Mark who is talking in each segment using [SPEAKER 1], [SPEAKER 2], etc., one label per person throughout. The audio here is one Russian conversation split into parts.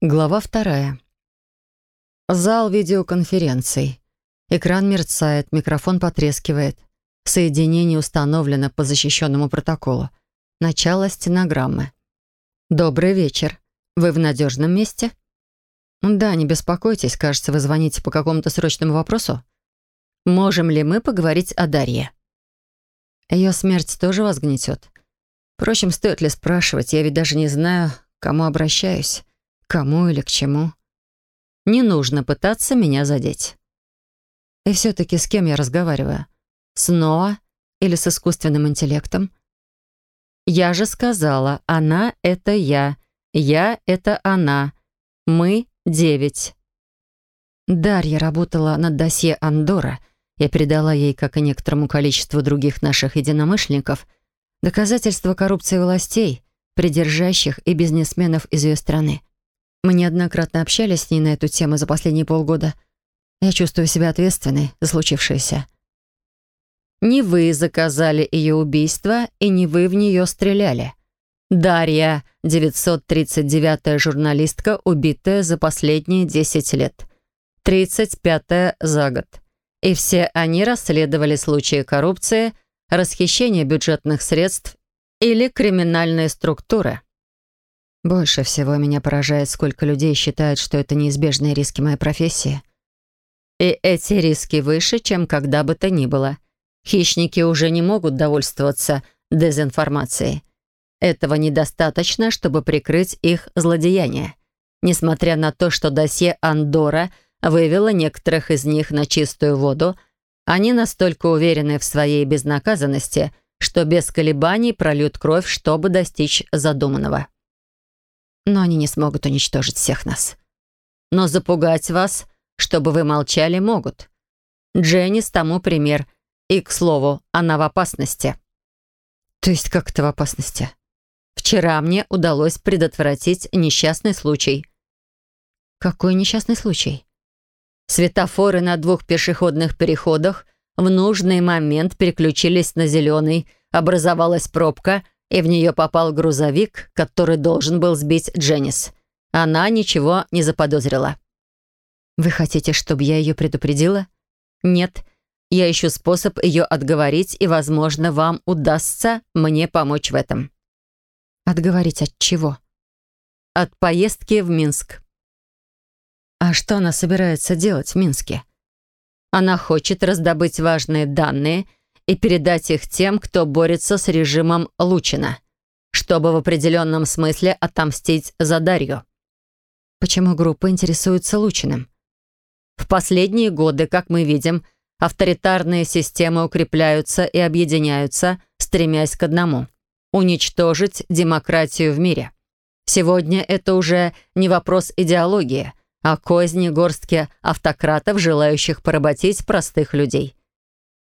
[SPEAKER 1] Глава вторая. Зал видеоконференций. Экран мерцает, микрофон потрескивает. Соединение установлено по защищенному протоколу. Начало стенограммы. «Добрый вечер. Вы в надежном месте?» «Да, не беспокойтесь, кажется, вы звоните по какому-то срочному вопросу. Можем ли мы поговорить о Дарье?» Ее смерть тоже вас гнетет. Впрочем, стоит ли спрашивать, я ведь даже не знаю, к кому обращаюсь. Кому или к чему? Не нужно пытаться меня задеть. И все-таки с кем я разговариваю? С Ноа или с искусственным интеллектом? Я же сказала, она — это я, я — это она, мы — девять. Дарья работала над досье Андора. Я передала ей, как и некоторому количеству других наших единомышленников, доказательства коррупции властей, придержащих и бизнесменов из ее страны. Мы неоднократно общались с ней на эту тему за последние полгода. Я чувствую себя ответственной за случившееся. Не вы заказали ее убийство, и не вы в нее стреляли. Дарья, 939-я журналистка, убитая за последние 10 лет. 35-я за год. И все они расследовали случаи коррупции, расхищения бюджетных средств или криминальные структуры. Больше всего меня поражает, сколько людей считают, что это неизбежные риски моей профессии. И эти риски выше, чем когда бы то ни было. Хищники уже не могут довольствоваться дезинформацией. Этого недостаточно, чтобы прикрыть их злодеяния. Несмотря на то, что досье Андора вывело некоторых из них на чистую воду, они настолько уверены в своей безнаказанности, что без колебаний прольют кровь, чтобы достичь задуманного но они не смогут уничтожить всех нас. Но запугать вас, чтобы вы молчали, могут. Дженнис тому пример. И, к слову, она в опасности. То есть как это в опасности? Вчера мне удалось предотвратить несчастный случай. Какой несчастный случай? Светофоры на двух пешеходных переходах в нужный момент переключились на зеленый, образовалась пробка — и в нее попал грузовик, который должен был сбить Дженнис. Она ничего не заподозрила. «Вы хотите, чтобы я ее предупредила?» «Нет. Я ищу способ ее отговорить, и, возможно, вам удастся мне помочь в этом». «Отговорить от чего?» «От поездки в Минск». «А что она собирается делать в Минске?» «Она хочет раздобыть важные данные — и передать их тем, кто борется с режимом Лучина, чтобы в определенном смысле отомстить за Дарью. Почему группа интересуется Лучиным? В последние годы, как мы видим, авторитарные системы укрепляются и объединяются, стремясь к одному — уничтожить демократию в мире. Сегодня это уже не вопрос идеологии, а козни горстки автократов, желающих поработить простых людей.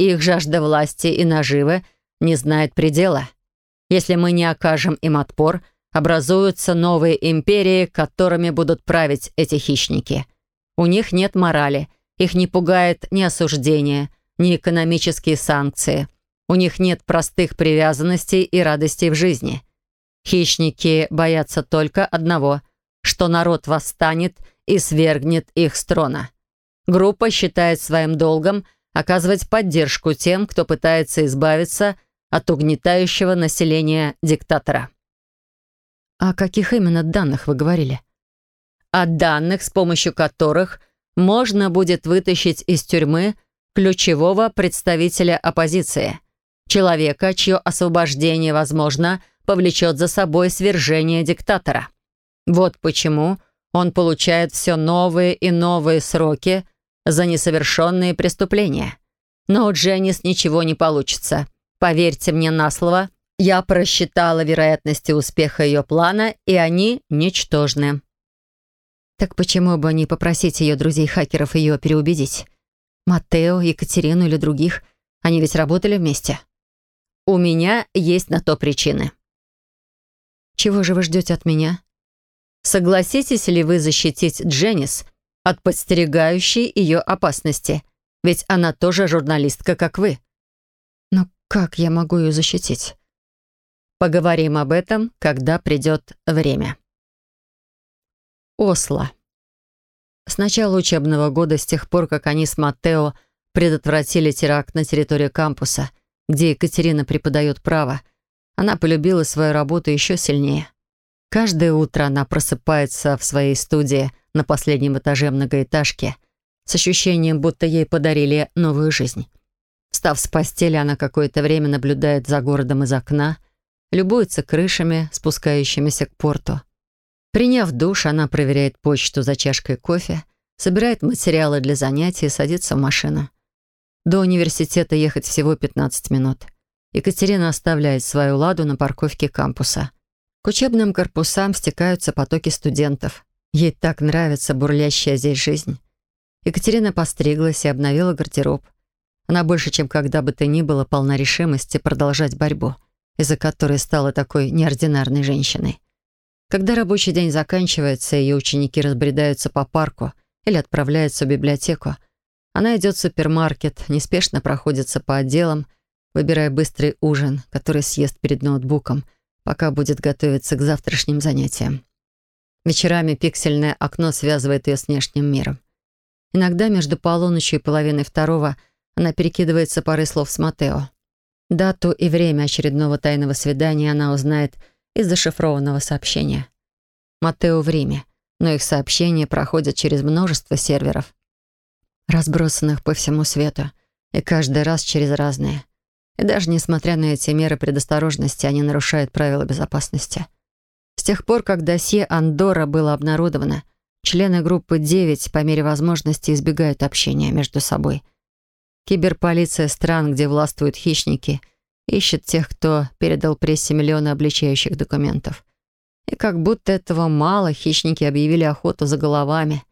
[SPEAKER 1] Их жажда власти и наживы не знает предела. Если мы не окажем им отпор, образуются новые империи, которыми будут править эти хищники. У них нет морали, их не пугает ни осуждение, ни экономические санкции. У них нет простых привязанностей и радостей в жизни. Хищники боятся только одного, что народ восстанет и свергнет их с трона. Группа считает своим долгом – оказывать поддержку тем, кто пытается избавиться от угнетающего населения диктатора. О каких именно данных вы говорили? О данных, с помощью которых можно будет вытащить из тюрьмы ключевого представителя оппозиции, человека, чье освобождение, возможно, повлечет за собой свержение диктатора. Вот почему он получает все новые и новые сроки за несовершенные преступления. Но у Дженнис ничего не получится. Поверьте мне на слово, я просчитала вероятности успеха ее плана, и они ничтожны. Так почему бы не попросить ее друзей-хакеров ее переубедить? Матео, Екатерину или других? Они ведь работали вместе. У меня есть на то причины. Чего же вы ждете от меня? Согласитесь ли вы защитить Дженнис от подстерегающей ее опасности. Ведь она тоже журналистка, как вы. Но как я могу ее защитить? Поговорим об этом, когда придет время. Осло. С начала учебного года, с тех пор, как они с Матео предотвратили теракт на территории кампуса, где Екатерина преподает право, она полюбила свою работу еще сильнее. Каждое утро она просыпается в своей студии на последнем этаже многоэтажки с ощущением, будто ей подарили новую жизнь. Встав с постели, она какое-то время наблюдает за городом из окна, любуется крышами, спускающимися к порту. Приняв душ, она проверяет почту за чашкой кофе, собирает материалы для занятий и садится в машину. До университета ехать всего 15 минут. Екатерина оставляет свою ладу на парковке кампуса. К учебным корпусам стекаются потоки студентов. Ей так нравится бурлящая здесь жизнь. Екатерина постриглась и обновила гардероб. Она больше, чем когда бы то ни было, полна решимости продолжать борьбу, из-за которой стала такой неординарной женщиной. Когда рабочий день заканчивается, ее ученики разбредаются по парку или отправляются в библиотеку, она идет в супермаркет, неспешно проходится по отделам, выбирая быстрый ужин, который съест перед ноутбуком, пока будет готовиться к завтрашним занятиям. Вечерами пиксельное окно связывает ее с внешним миром. Иногда между полуночью и половиной второго она перекидывается парой слов с Матео. Дату и время очередного тайного свидания она узнает из зашифрованного сообщения. Матео в Риме, но их сообщения проходят через множество серверов разбросанных по всему свету, и каждый раз через разные. И даже несмотря на эти меры предосторожности, они нарушают правила безопасности. С тех пор, как досье Андора было обнародовано, члены группы 9 по мере возможности избегают общения между собой. Киберполиция стран, где властвуют хищники, ищет тех, кто передал прессе миллионы обличающих документов. И как будто этого мало, хищники объявили охоту за головами.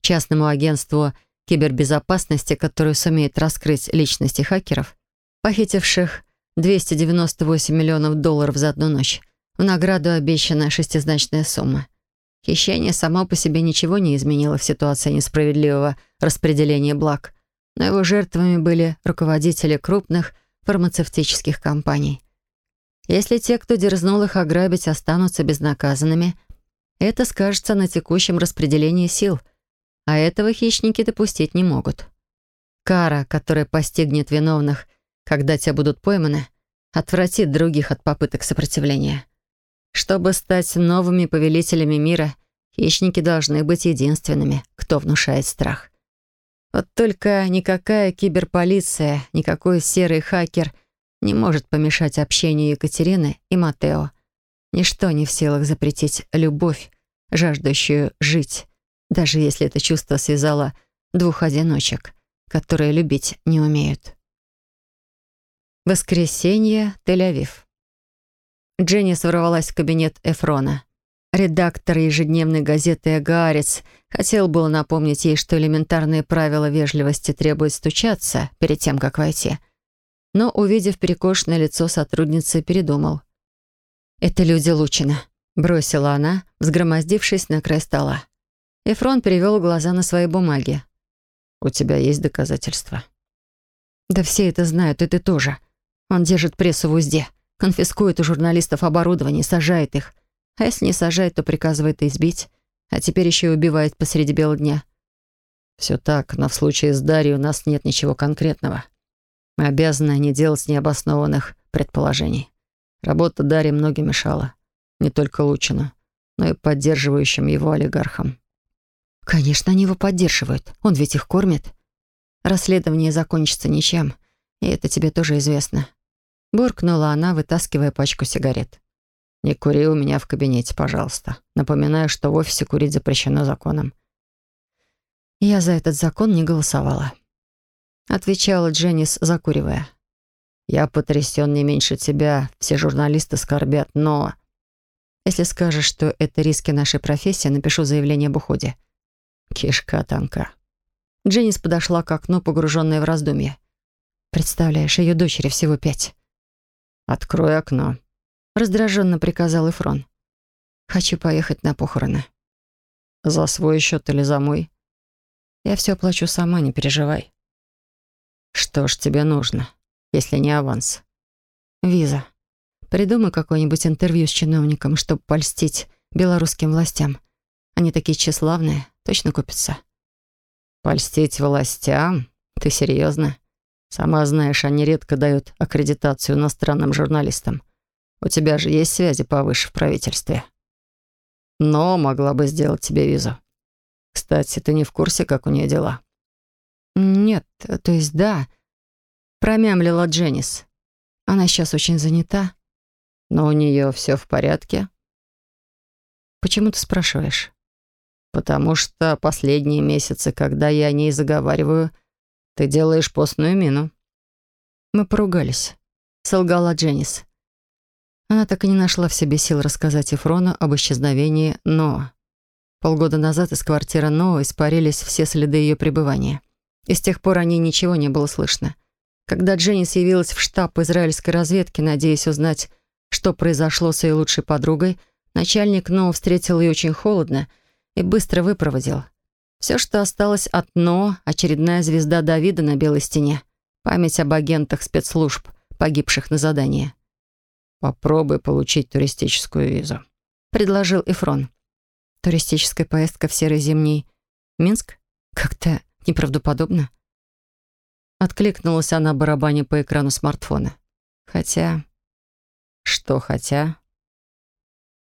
[SPEAKER 1] Частному агентству – кибербезопасности, которую сумеет раскрыть личности хакеров, похитивших 298 миллионов долларов за одну ночь. В награду обещана шестизначная сумма. Хищение само по себе ничего не изменило в ситуации несправедливого распределения благ, но его жертвами были руководители крупных фармацевтических компаний. Если те, кто дерзнул их ограбить, останутся безнаказанными, это скажется на текущем распределении сил – а этого хищники допустить не могут. Кара, которая постигнет виновных, когда те будут пойманы, отвратит других от попыток сопротивления. Чтобы стать новыми повелителями мира, хищники должны быть единственными, кто внушает страх. Вот только никакая киберполиция, никакой серый хакер не может помешать общению Екатерины и Матео. Ничто не в силах запретить любовь, жаждущую жить, даже если это чувство связало двух одиночек, которые любить не умеют. Воскресенье, Тель-Авив. Дженнис ворвалась в кабинет Эфрона. Редактор ежедневной газеты «Эгаарец» хотел было напомнить ей, что элементарные правила вежливости требуют стучаться перед тем, как войти. Но, увидев перекошенное лицо сотрудницы, передумал. «Это люди Лучина», — бросила она, взгромоздившись на край стола. Эфрон перевел глаза на свои бумаги. «У тебя есть доказательства?» «Да все это знают, и ты тоже. Он держит прессу в узде, конфискует у журналистов оборудование, сажает их. А если не сажает, то приказывает избить. А теперь еще и убивает посреди бела дня». «Все так, но в случае с Дарьей у нас нет ничего конкретного. Мы обязаны не делать необоснованных предположений. Работа Дарьи многим мешала. Не только Лучину, но и поддерживающим его олигархам. Конечно, они его поддерживают. Он ведь их кормит. Расследование закончится ничем. И это тебе тоже известно. Буркнула она, вытаскивая пачку сигарет. «Не кури у меня в кабинете, пожалуйста. Напоминаю, что в офисе курить запрещено законом». «Я за этот закон не голосовала», — отвечала Дженнис, закуривая. «Я потрясен не меньше тебя. Все журналисты скорбят, но...» «Если скажешь, что это риски нашей профессии, напишу заявление об уходе», Кишка танка. Дженнис подошла к окну, погруженная в раздумье. «Представляешь, ее дочери всего пять». «Открой окно», — раздраженно приказал Эфрон. «Хочу поехать на похороны». «За свой счет или за мой?» «Я все оплачу сама, не переживай». «Что ж тебе нужно, если не аванс?» «Виза. Придумай какое-нибудь интервью с чиновником, чтобы польстить белорусским властям. Они такие тщеславные, точно купятся.
[SPEAKER 2] Польстить властям? Ты серьезно? Сама знаешь, они редко дают аккредитацию иностранным журналистам. У тебя же есть связи повыше в правительстве. Но могла бы сделать тебе визу. Кстати, ты не в курсе, как у нее дела?
[SPEAKER 1] Нет, то есть да. Промямлила Дженнис. Она сейчас очень занята.
[SPEAKER 2] Но у нее все в порядке.
[SPEAKER 1] Почему ты спрашиваешь?
[SPEAKER 2] Потому что последние месяцы, когда я о ней заговариваю, ты делаешь постную мину.
[SPEAKER 1] Мы поругались. Солгала Дженнис. Она так и не нашла в себе сил рассказать Эфрону об исчезновении Ноа. Полгода назад из квартиры Ноа испарились все следы ее пребывания. И с тех пор о ней ничего не было слышно. Когда Дженнис явилась в штаб израильской разведки, надеясь узнать, что произошло с ее лучшей подругой, начальник Ноа встретил ее очень холодно и быстро выпроводил. Все, что осталось от Ноа, очередная звезда Давида на белой стене, память об агентах спецслужб, погибших на задании.
[SPEAKER 2] «Попробуй получить туристическую визу», —
[SPEAKER 1] предложил Эфрон. «Туристическая поездка в серый зимний Минск? Как-то неправдоподобно». Откликнулась она барабане по экрану смартфона. Хотя...
[SPEAKER 2] Что хотя?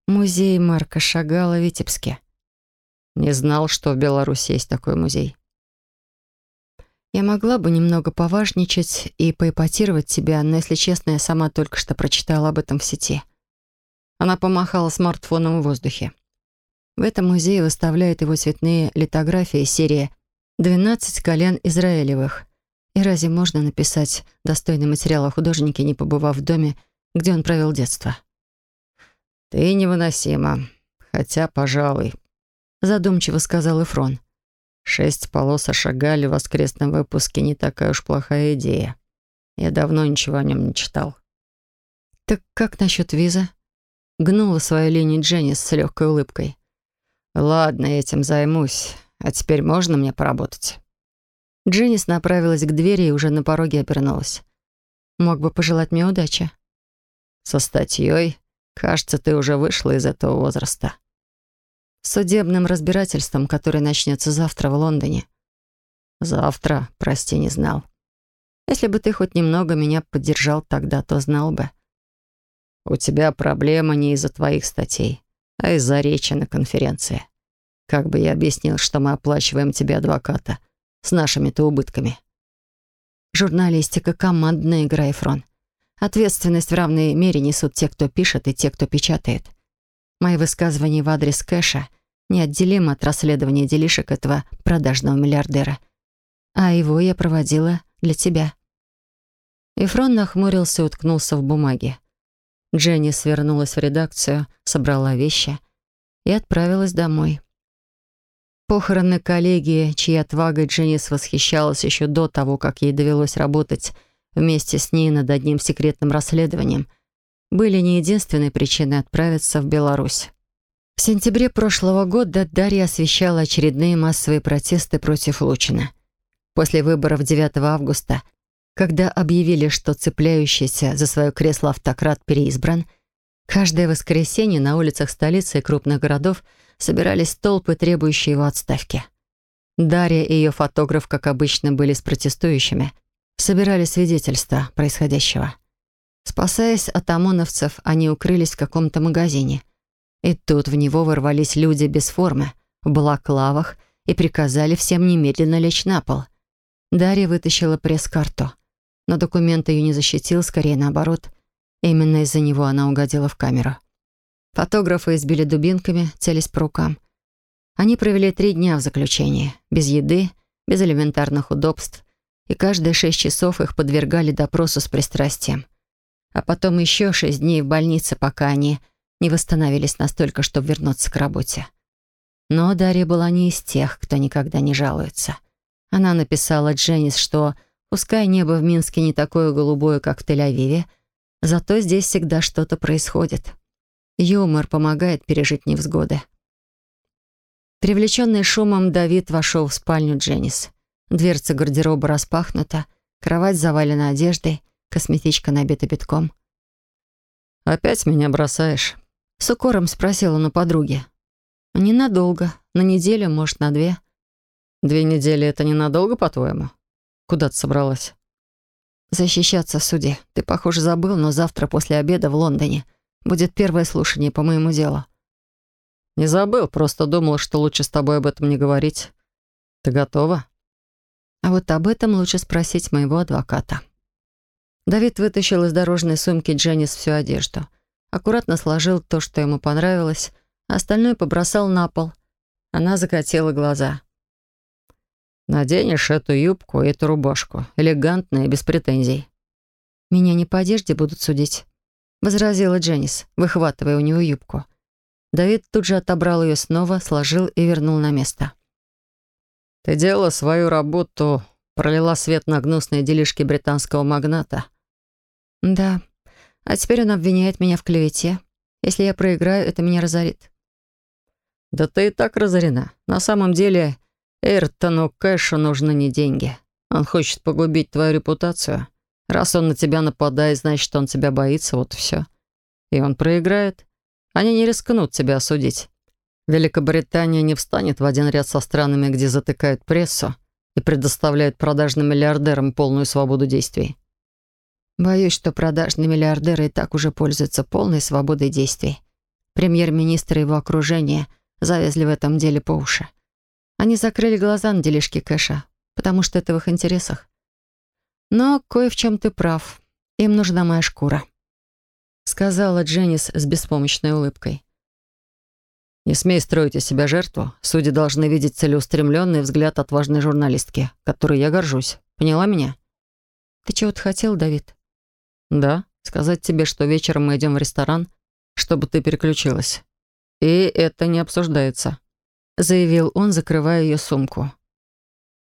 [SPEAKER 1] Музей Марка Шагала в Витебске.
[SPEAKER 2] Не знал, что в Беларуси есть такой музей.
[SPEAKER 1] Я могла бы немного поважничать и поэпатировать тебя, но, если честно, я сама только что прочитала об этом в сети. Она помахала смартфоном в воздухе. В этом музее выставляют его цветные литографии серии «12 колен Израилевых». И разве можно написать достойный материал о художнике, не побывав в доме, где он провел детство?
[SPEAKER 2] «Ты невыносима. Хотя, пожалуй», — задумчиво сказал Эфрон. Шесть полос о Шагале в воскресном выпуске не такая уж плохая идея. Я давно ничего о нем не читал.
[SPEAKER 1] «Так как насчет визы?» Гнула свою линию Дженнис с легкой улыбкой.
[SPEAKER 2] «Ладно, этим займусь. А теперь можно мне поработать?»
[SPEAKER 1] Дженнис направилась к двери и уже на пороге обернулась. «Мог бы пожелать мне удачи».
[SPEAKER 2] «Со статьей? Кажется, ты уже вышла из этого возраста»
[SPEAKER 1] судебным разбирательством, которое начнется завтра в Лондоне.
[SPEAKER 2] Завтра, прости, не знал.
[SPEAKER 1] Если бы ты хоть немного меня поддержал тогда, то знал бы.
[SPEAKER 2] У тебя проблема не из-за твоих статей, а из-за речи на конференции. Как бы я объяснил, что мы оплачиваем тебе адвоката с нашими-то убытками?
[SPEAKER 1] Журналистика — командная игра, Эфрон. Ответственность в равной мере несут те, кто пишет, и те, кто печатает. Мои высказывания в адрес Кэша неотделимо от расследования делишек этого продажного миллиардера. А его я проводила для тебя». Эфрон нахмурился и уткнулся в бумаге. Дженни свернулась в редакцию, собрала вещи и отправилась домой. Похороны коллеги, чьей отвагой Дженнис восхищалась еще до того, как ей довелось работать вместе с ней над одним секретным расследованием, были не единственной причиной отправиться в Беларусь. В сентябре прошлого года Дарья освещала очередные массовые протесты против Лучина. После выборов 9 августа, когда объявили, что цепляющийся за свое кресло автократ переизбран, каждое воскресенье на улицах столицы и крупных городов собирались толпы, требующие его отставки. Дарья и ее фотограф, как обычно, были с протестующими, собирали свидетельства происходящего. Спасаясь от ОМОНовцев, они укрылись в каком-то магазине. И тут в него ворвались люди без формы, в балаклавах, и приказали всем немедленно лечь на пол. Дарья вытащила пресс-карту. Но документ ее не защитил, скорее наоборот. Именно из-за него она угодила в камеру. Фотографы избили дубинками, целясь по рукам. Они провели три дня в заключении, без еды, без элементарных удобств, и каждые шесть часов их подвергали допросу с пристрастием а потом еще шесть дней в больнице, пока они не восстановились настолько, чтобы вернуться к работе. Но Дарья была не из тех, кто никогда не жалуется. Она написала Дженнис, что пускай небо в Минске не такое голубое, как в Тель-Авиве, зато здесь всегда что-то происходит. Юмор помогает пережить невзгоды. Привлеченный шумом, Давид вошел в спальню Дженнис. Дверца гардероба распахнута, кровать завалена одеждой — Косметичка набита битком.
[SPEAKER 2] «Опять меня бросаешь?»
[SPEAKER 1] С укором спросила на подруге. «Ненадолго, На неделю, может, на две.
[SPEAKER 2] Две недели — это ненадолго, по-твоему? Куда ты собралась?
[SPEAKER 1] Защищаться в суде. Ты, похоже, забыл, но завтра после обеда в Лондоне будет первое слушание по моему делу.
[SPEAKER 2] Не забыл, просто думал, что лучше с тобой об этом не говорить. Ты готова?
[SPEAKER 1] А вот об этом лучше спросить моего адвоката. Давид вытащил из дорожной сумки Дженнис всю одежду. Аккуратно сложил то, что ему понравилось, а остальное побросал на пол. Она закатила глаза.
[SPEAKER 2] «Наденешь эту юбку и эту рубашку. Элегантная, без претензий».
[SPEAKER 1] «Меня не по одежде будут судить», — возразила Дженнис, выхватывая у него юбку. Давид тут же отобрал ее снова, сложил и вернул на место.
[SPEAKER 2] «Ты делала свою работу, пролила свет на гнусные делишки британского магната».
[SPEAKER 1] «Да. А теперь он обвиняет меня в клевете. Если я проиграю, это меня разорит».
[SPEAKER 2] «Да ты и так разорена. На самом деле, Эйртону Кэшу нужны не деньги. Он хочет погубить твою репутацию. Раз он на тебя нападает, значит, он тебя боится, вот и все. И он проиграет. Они не рискнут тебя осудить. Великобритания не встанет в один ряд со странами, где затыкают прессу и предоставляют продажным миллиардерам полную свободу действий.
[SPEAKER 1] Боюсь, что продажные миллиардеры и так уже пользуются полной свободой действий. Премьер-министр и его окружение завязли в этом деле по уши. Они закрыли глаза на дележки кэша, потому что это в их интересах. Но кое в чем ты прав. Им нужна моя шкура», — сказала Дженнис с беспомощной улыбкой.
[SPEAKER 2] «Не смей строить из себя жертву. Судьи должны видеть целеустремленный взгляд отважной журналистки, которой я горжусь. Поняла меня?»
[SPEAKER 1] «Ты чего-то хотел, Давид?»
[SPEAKER 2] «Да. Сказать тебе, что вечером мы идем в ресторан, чтобы ты переключилась. И это не обсуждается», — заявил он, закрывая ее сумку.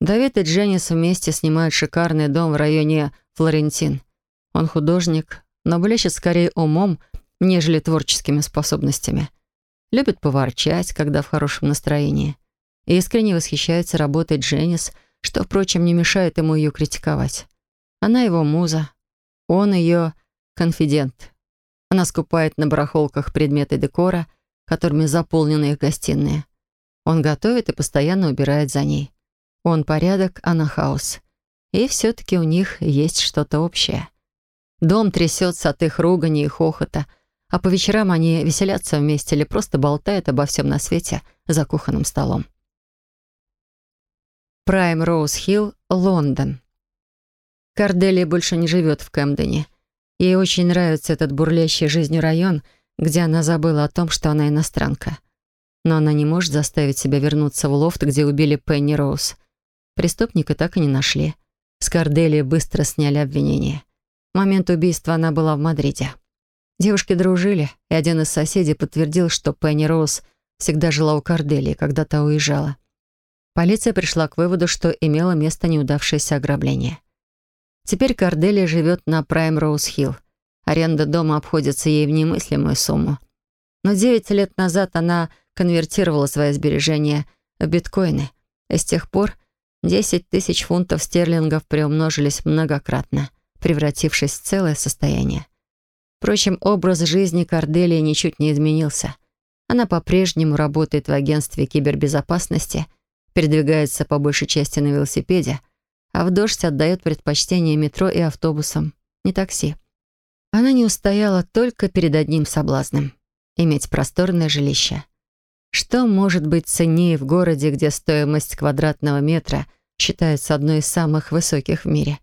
[SPEAKER 1] Давид и Дженнис вместе снимают шикарный дом в районе Флорентин. Он художник, но блещет скорее умом, нежели творческими способностями. Любит поворчать, когда в хорошем настроении. И искренне восхищается работой Дженнис, что, впрочем, не мешает ему ее критиковать. Она его муза, он ее конфидент. Она скупает на барахолках предметы декора, которыми заполнены их гостиные. Он готовит и постоянно убирает за ней. Он порядок, она хаос. И все-таки у них есть что-то общее. Дом трясется от их ругани и хохота, а по вечерам они веселятся вместе или просто болтают обо всем на свете за кухонным столом. Прайм Роуз Хилл, Лондон. Корделия больше не живет в Кэмдене. Ей очень нравится этот бурлящий жизнью район, где она забыла о том, что она иностранка. Но она не может заставить себя вернуться в лофт, где убили Пенни Роуз. Преступника так и не нашли. С Корделии быстро сняли обвинение. В момент убийства она была в Мадриде. Девушки дружили, и один из соседей подтвердил, что Пенни Роуз всегда жила у Корделии, когда та уезжала. Полиция пришла к выводу, что имело место неудавшееся ограбление. Теперь Корделия живет на Прайм Роуз Хилл. Аренда дома обходится ей в немыслимую сумму. Но 9 лет назад она конвертировала свои сбережения в биткоины, и с тех пор 10 тысяч фунтов стерлингов приумножились многократно, превратившись в целое состояние. Впрочем, образ жизни Корделии ничуть не изменился. Она по-прежнему работает в агентстве кибербезопасности, передвигается по большей части на велосипеде, а в дождь отдает предпочтение метро и автобусам, не такси. Она не устояла только перед одним соблазном — иметь просторное жилище. Что может быть ценнее в городе, где стоимость квадратного метра считается одной из самых высоких в мире?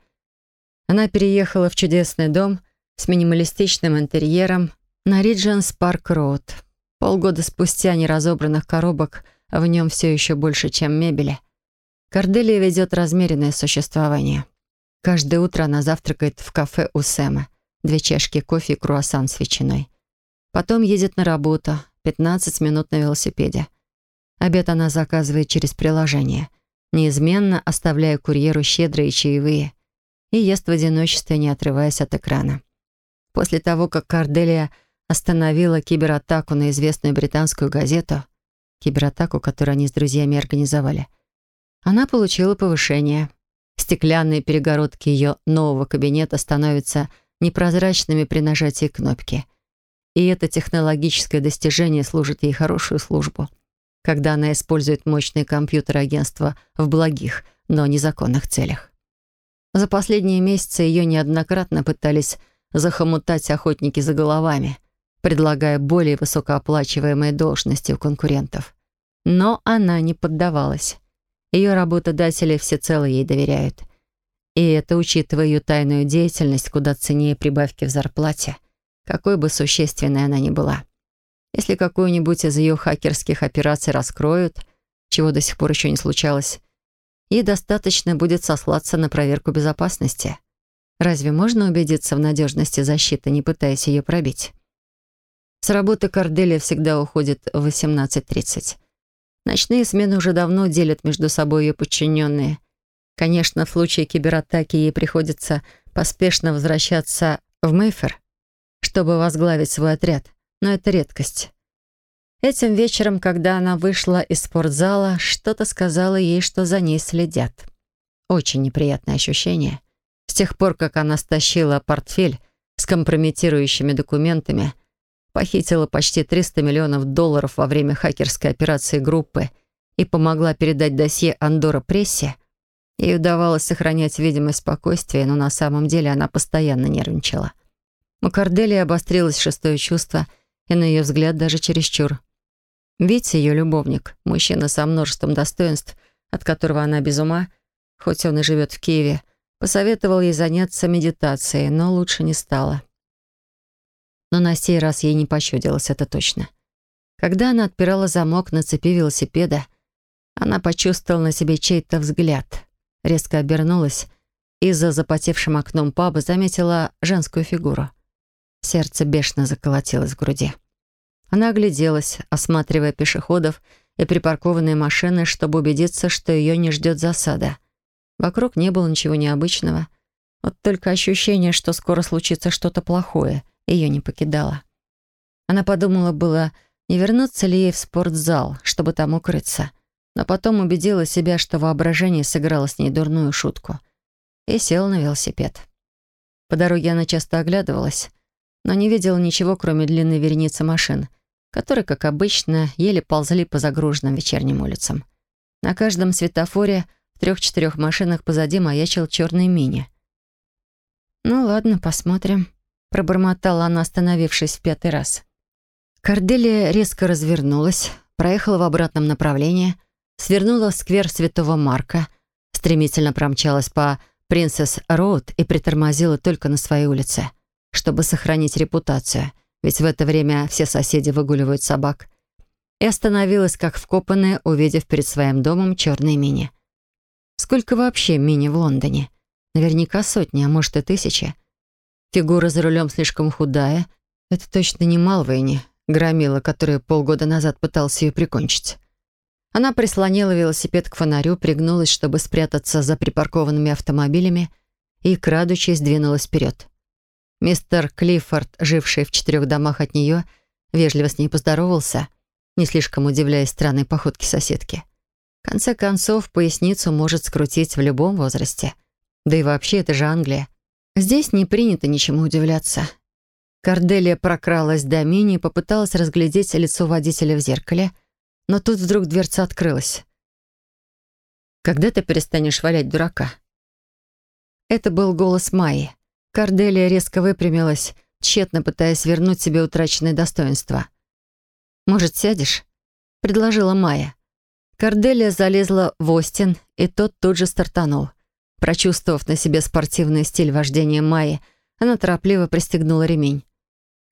[SPEAKER 1] Она переехала в чудесный дом с минималистичным интерьером на Ридженс Парк Роуд. Полгода спустя неразобранных коробок в нем все еще больше, чем мебели. Корделия ведет размеренное существование. Каждое утро она завтракает в кафе у Сэма. Две чашки кофе и круассан с ветчиной. Потом едет на работу, 15 минут на велосипеде. Обед она заказывает через приложение, неизменно оставляя курьеру щедрые чаевые, и ест в одиночестве, не отрываясь от экрана. После того, как Карделия остановила кибератаку на известную британскую газету, кибератаку, которую они с друзьями организовали, она получила повышение. Стеклянные перегородки ее нового кабинета становятся непрозрачными при нажатии кнопки — и это технологическое достижение служит ей хорошую службу. когда она использует мощные компьютеры агентства в благих, но незаконных целях. За последние месяцы ее неоднократно пытались захомутать охотники за головами, предлагая более высокооплачиваемые должности у конкурентов. Но она не поддавалась. Ее работодатели всецело ей доверяют. И это учитывая ее тайную деятельность куда ценнее прибавки в зарплате, какой бы существенной она ни была. Если какую-нибудь из ее хакерских операций раскроют, чего до сих пор еще не случалось, ей достаточно будет сослаться на проверку безопасности. Разве можно убедиться в надежности защиты, не пытаясь ее пробить? С работы Корделия всегда уходит в 18.30. Ночные смены уже давно делят между собой ее подчиненные. Конечно, в случае кибератаки ей приходится поспешно возвращаться в Мейфер, чтобы возглавить свой отряд, но это редкость. Этим вечером, когда она вышла из спортзала, что-то сказала ей, что за ней следят. Очень неприятное ощущение. С тех пор, как она стащила портфель с компрометирующими документами, похитила почти 300 миллионов долларов во время хакерской операции группы и помогла передать досье Андора прессе, ей удавалось сохранять видимость спокойствия, но на самом деле она постоянно нервничала. У Корделии обострилось шестое чувство, и на ее взгляд даже чересчур. Витя, ее любовник, мужчина со множеством достоинств, от которого она без ума, хоть он и живет в Киеве, посоветовал ей заняться медитацией, но лучше не стало. Но на сей раз ей не пощадилось, это точно. Когда она отпирала замок на цепи велосипеда, она почувствовала на себе чей-то взгляд, резко обернулась и за запотевшим окном паба заметила женскую фигуру. Сердце бешено заколотилось в груди. Она огляделась, осматривая пешеходов и припаркованные машины, чтобы убедиться, что ее не ждет засада. Вокруг не было ничего необычного. Вот только ощущение, что скоро случится что-то плохое, ее не покидало. Она подумала было, не вернуться ли ей в спортзал, чтобы там укрыться. Но потом убедила себя, что воображение сыграло с ней дурную шутку. И села на велосипед. По дороге она часто оглядывалась, но не видела ничего, кроме длинной вереницы машин — которые, как обычно, еле ползли по загруженным вечерним улицам. На каждом светофоре в трех-четырех машинах позади маячил черный мини. «Ну ладно, посмотрим», — пробормотала она, остановившись в пятый раз. Корделия резко развернулась, проехала в обратном направлении, свернула в сквер Святого Марка, стремительно промчалась по Принцесс Роуд и притормозила только на своей улице, чтобы сохранить репутацию — ведь в это время все соседи выгуливают собак, и остановилась как вкопанная, увидев перед своим домом черные мини. Сколько вообще мини в Лондоне? Наверняка сотни, а может и тысячи. Фигура за рулем слишком худая. Это точно не Малвейни, громила, которая полгода назад пытался ее прикончить. Она прислонила велосипед к фонарю, пригнулась, чтобы спрятаться за припаркованными автомобилями, и, крадучись, двинулась вперед. Мистер Клиффорд, живший в четырех домах от нее, вежливо с ней поздоровался, не слишком удивляясь странной походке соседки. В конце концов, поясницу может скрутить в любом возрасте. Да и вообще, это же Англия. Здесь не принято ничему удивляться. Корделия прокралась до мини и попыталась разглядеть лицо водителя в зеркале, но тут вдруг дверца открылась. «Когда ты перестанешь валять дурака?» Это был голос Майи. Корделия резко выпрямилась, тщетно пытаясь вернуть себе утраченное достоинство. «Может, сядешь?» — предложила Майя. Корделия залезла в Остин, и тот тут же стартанул. Прочувствовав на себе спортивный стиль вождения Майи, она торопливо пристегнула ремень.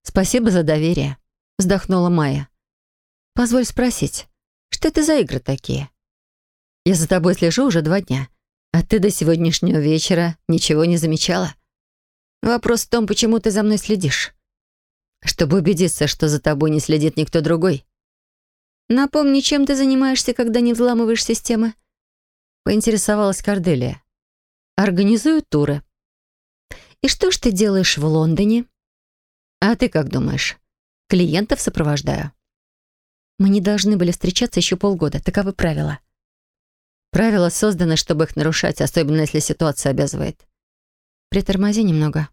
[SPEAKER 1] «Спасибо за доверие», — вздохнула Майя. «Позволь спросить, что это за игры такие?» «Я за тобой слежу уже два дня, а ты до сегодняшнего вечера ничего не замечала?» Вопрос в том, почему ты за мной следишь. Чтобы убедиться, что за тобой не следит никто другой. Напомни, чем ты занимаешься, когда не взламываешь системы? Поинтересовалась Корделия. Организую туры. И что ж ты делаешь в Лондоне? А ты как думаешь? Клиентов сопровождаю. Мы не должны были встречаться еще полгода. Таковы правила. Правила созданы, чтобы их нарушать, особенно если ситуация обязывает. Притормози немного».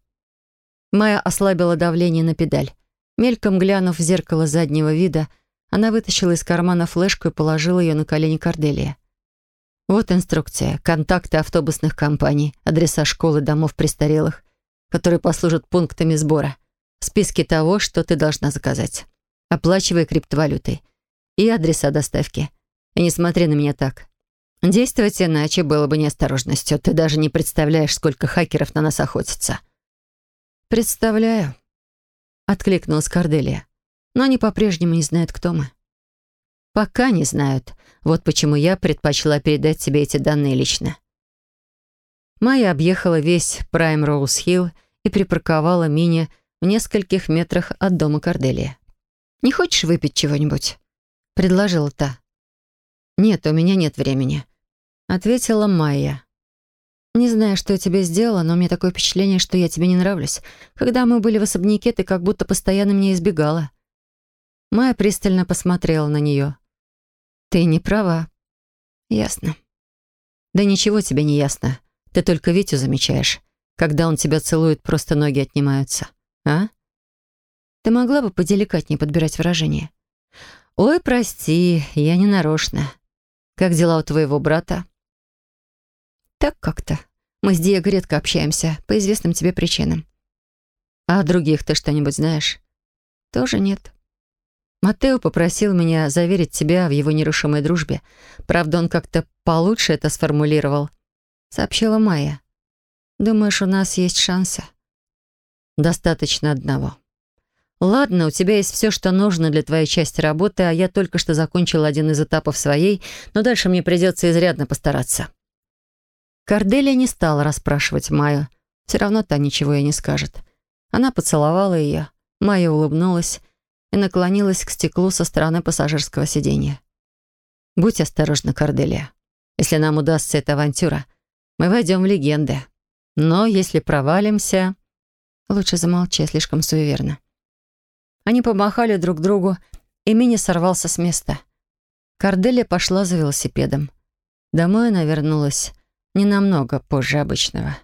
[SPEAKER 1] Майя ослабила давление на педаль. Мельком глянув в зеркало заднего вида, Она вытащила из кармана флешку и положила ее на колени Корделия. Вот инструкция, контакты автобусных компаний, адреса школы, домов престарелых, которые послужат пунктами сбора, списки того, что ты должна заказать. Оплачивай криптовалютой. И адреса доставки. И не смотри на меня так. Действовать иначе было бы неосторожностью. Ты даже не представляешь, сколько хакеров на нас охотится. «Представляю», — откликнулась Корделия. «Но они по-прежнему не знают, кто мы». «Пока не знают. Вот почему я предпочла передать тебе эти данные лично». Майя объехала весь Прайм Роуз Хилл и припарковала мини в нескольких метрах от дома Корделия. «Не хочешь выпить чего-нибудь?» — предложила та. «Нет, у меня нет времени», — ответила Майя. «Не знаю, что я тебе сделала, но у меня такое впечатление, что я тебе не нравлюсь. Когда мы были в особняке, ты как будто постоянно меня избегала». Майя пристально посмотрела на нее. «Ты не права». «Ясно». «Да ничего тебе не ясно. Ты только Витю замечаешь. Когда он тебя целует, просто ноги отнимаются. А?» «Ты могла бы поделикатнее подбирать выражения?» «Ой, прости, я не нарочно. Как дела у твоего брата?» «Так как-то. Мы с Диего редко общаемся, по известным тебе причинам». «А других ты что-нибудь знаешь?» «Тоже нет». Матео попросил меня заверить тебя в его нерушимой дружбе. Правда, он как-то получше это сформулировал. Сообщила Майя. «Думаешь, у нас есть шансы?» «Достаточно одного». «Ладно, у тебя есть все, что нужно для твоей части работы, а я только что закончила один из этапов своей, но дальше мне придется изрядно постараться». Корделия не стала расспрашивать Майю. Все равно та ничего ей не скажет. Она поцеловала ее. Майя улыбнулась и наклонилась к стеклу со стороны пассажирского сиденья. «Будь осторожна, Корделия. Если нам удастся эта авантюра, мы войдем в легенды. Но если провалимся...» «Лучше замолчи, слишком суеверна». Они помахали друг другу, и Мини сорвался с места. Корделия пошла за велосипедом. Домой она вернулась не намного позже обычного.